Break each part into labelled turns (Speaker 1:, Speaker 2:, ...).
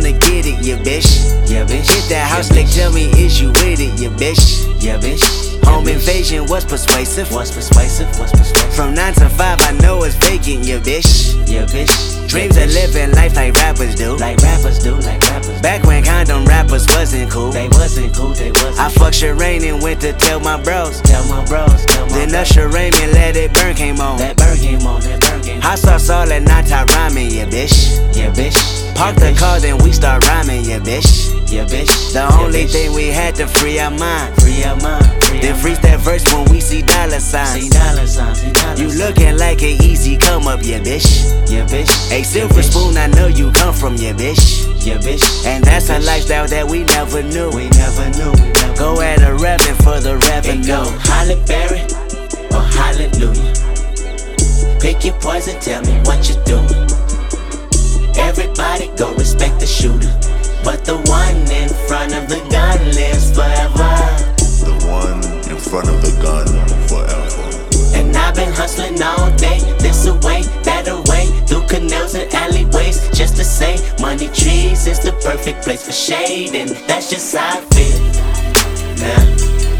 Speaker 1: tryna get it, yeah, bitch.
Speaker 2: Yeah, bitch.
Speaker 1: Hit that house,
Speaker 2: yeah, bitch.
Speaker 1: tell me, is you with it, yeah, bitch?
Speaker 2: Yeah, bitch.
Speaker 1: Home invasion was persuasive.
Speaker 2: What's persuasive? What's persuasive?
Speaker 1: From 9 to 5, I know it's vacant, yeah, bitch.
Speaker 2: Yeah, bitch.
Speaker 1: Dreams
Speaker 2: yeah,
Speaker 1: of living life like rappers do.
Speaker 2: like rappers do, like rappers.
Speaker 1: Back when condom rappers wasn't cool.
Speaker 2: They wasn't cool, they wasn't.
Speaker 1: I fucked Sherane and went to tell my bros.
Speaker 2: tell my bros, tell my
Speaker 1: Then. Usher Raymond let it burn came on.
Speaker 2: That bird game on, that bird game.
Speaker 1: Hot sauce all at night time rhyming, yeah, bitch.
Speaker 2: Yeah, bitch.
Speaker 1: Park the car, then we start rhyming, yeah, bitch.
Speaker 2: Yeah, bitch.
Speaker 1: The
Speaker 2: yeah,
Speaker 1: only
Speaker 2: bitch.
Speaker 1: thing we had to free our mind.
Speaker 2: Free our mind. Free
Speaker 1: Then freeze that verse when we see dollar signs.
Speaker 2: See dollar signs, see dollar
Speaker 1: You looking like an easy come up, yeah, bitch.
Speaker 2: Yeah, bitch.
Speaker 1: A
Speaker 2: yeah,
Speaker 1: silver
Speaker 2: bitch.
Speaker 1: spoon, I know you come from, yeah, bitch.
Speaker 2: Yeah, bitch.
Speaker 1: And that's
Speaker 2: yeah,
Speaker 1: a
Speaker 2: bitch.
Speaker 1: lifestyle that we never knew.
Speaker 2: We never knew. We never
Speaker 1: Go at a revving for the
Speaker 2: It
Speaker 1: revenue.
Speaker 2: go Halle Berry or Hallelujah. Pick your poison, tell me what you doing. Everybody go respect the shooter. But the one in front of the gun lives forever.
Speaker 3: The one in front of the gun forever.
Speaker 2: And I've been hustling all day, this away, that away, through canals and alleyways, just to say, money trees is the perfect place for shade, and that's just how I feel. Nah,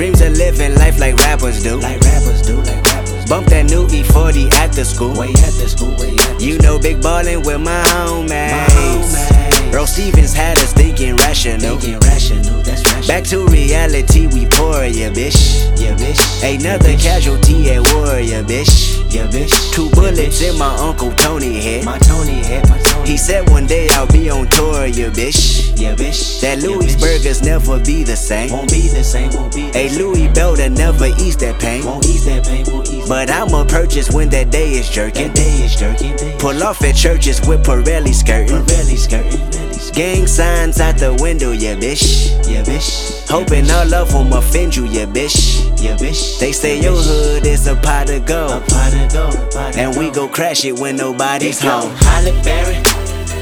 Speaker 1: Dreams of living life like rappers do.
Speaker 2: Like rappers do, like rappers.
Speaker 1: Bump that new E40 after school.
Speaker 2: Way at the school, way at the
Speaker 1: You know big ballin' with my homies.
Speaker 2: homies.
Speaker 1: Earl Stevens had us thinking rational.
Speaker 2: Thinking rational, that's rational.
Speaker 1: Back to reality, we pour, yeah, bitch.
Speaker 2: yeah, bitch.
Speaker 1: Another
Speaker 2: yeah, bitch.
Speaker 1: casualty at war, yeah, bitch.
Speaker 2: Yeah, bitch.
Speaker 1: Two
Speaker 2: Yeah,
Speaker 1: bullets
Speaker 2: bitch.
Speaker 1: in my Uncle Tony head.
Speaker 2: My Tony head, my.
Speaker 1: He said one day I'll be on tour, yeah, bitch.
Speaker 2: yeah, bitch.
Speaker 1: That
Speaker 2: Yeah,
Speaker 1: Louis
Speaker 2: bitch.
Speaker 1: burgers never be the same.
Speaker 2: won't be the same, won't be the
Speaker 1: A. Louis belt never ease that pain.
Speaker 2: Won't ease that pain, won't ease
Speaker 1: But I'ma purchase when that day is jerking.
Speaker 2: that day is jerking. Day
Speaker 1: Pull off at churches with. Pirelli skirting,
Speaker 2: Pirelli skirting.
Speaker 1: Gang signs out the window, yeah, bitch.
Speaker 2: Yeah, bitch.
Speaker 1: Hoping all of them offend you, yeah, bitch.
Speaker 2: Yeah, bitch.
Speaker 1: They say
Speaker 2: yeah,
Speaker 1: your
Speaker 2: bitch.
Speaker 1: hood is a pot of
Speaker 2: A
Speaker 1: gold.
Speaker 2: pot of gold, a pot of
Speaker 1: And we go crash it when nobody's
Speaker 2: It's
Speaker 1: home.
Speaker 2: Halle Berry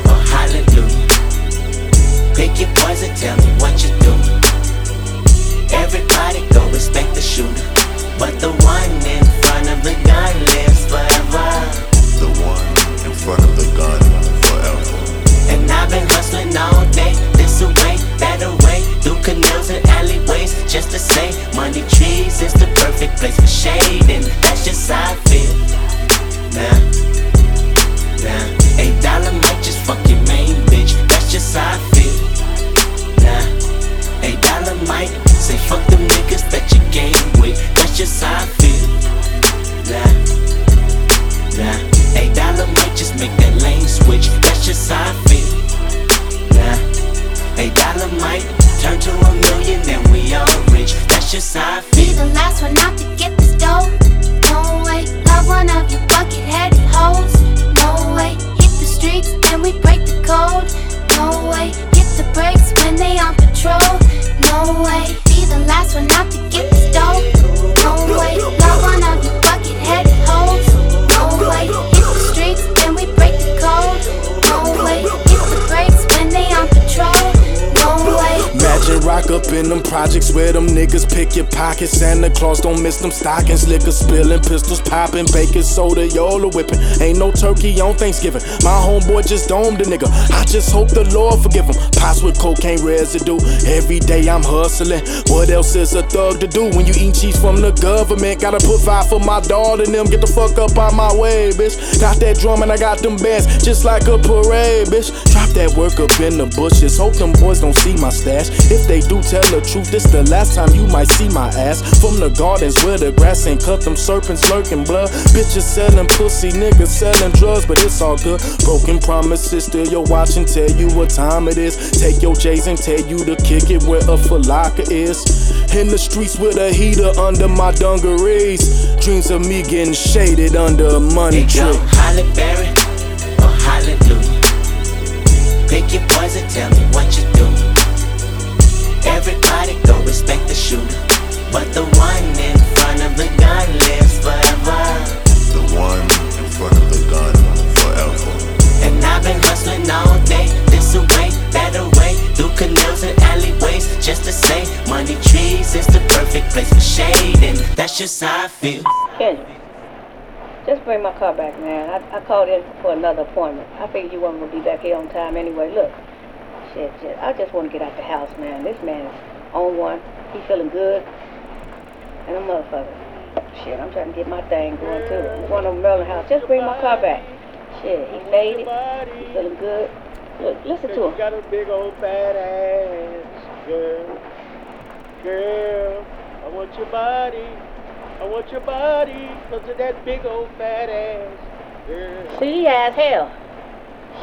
Speaker 2: or Hallelujah. Pick your poison, tell me what you doing. Just say, money trees is the perfect place for shading. that's just how
Speaker 4: Rock up in them projects where them niggas pick your pockets. Santa Claus don't miss them stockings. Liquor spilling, pistols popping, baking soda, y'all whipping. Ain't no turkey on Thanksgiving. My homeboy just domed a nigga. I just hope the Lord forgive him. Pots with cocaine residue. Every day I'm hustling. What else is a thug to do when you eat cheese from the government? Gotta put five for my daughter and them. Get the fuck up out my way, bitch. Got that drum and I got them bands just like a parade, bitch. Drop that work up in the bushes. Hope them boys don't see my stash. If they do tell the truth, this the last time you might see my ass. From the gardens where the grass ain't cut, them serpents lurking blood. Bitches selling pussy, niggas selling drugs, but it's all good. Broken promises, still your watch and tell you what time it is. Take your J's and tell you to kick it where a Flocka is. In the streets with a heater under my dungarees. Dreams of me getting shaded under a money tree.
Speaker 2: Halle Berry or Hallelujah. Pick your poison, tell me what you doing. Perfect place for shade, and that's just how I feel.
Speaker 5: Kendrick, just bring my car back, man. I, I called in for another appointment. I figured you weren't gonna be back here on time anyway. Look, shit, shit. I just want to get out the house, man. This man is on one. He feeling good, and a motherfucker. Shit, I'm trying to get my thing going too. I'm going to Merlin house. Just bring my car back. Shit, he made it. He feeling good. Look, listen to
Speaker 6: You
Speaker 5: him.
Speaker 6: got a big old fat ass, girl. Girl, I want your body. I want your body. Cause of that big old fat ass, girl.
Speaker 5: See, as hell.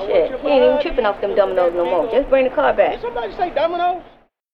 Speaker 5: Shit, he ain't even tripping off them dominoes no more. Just bring the car back.
Speaker 6: Did somebody say dominoes?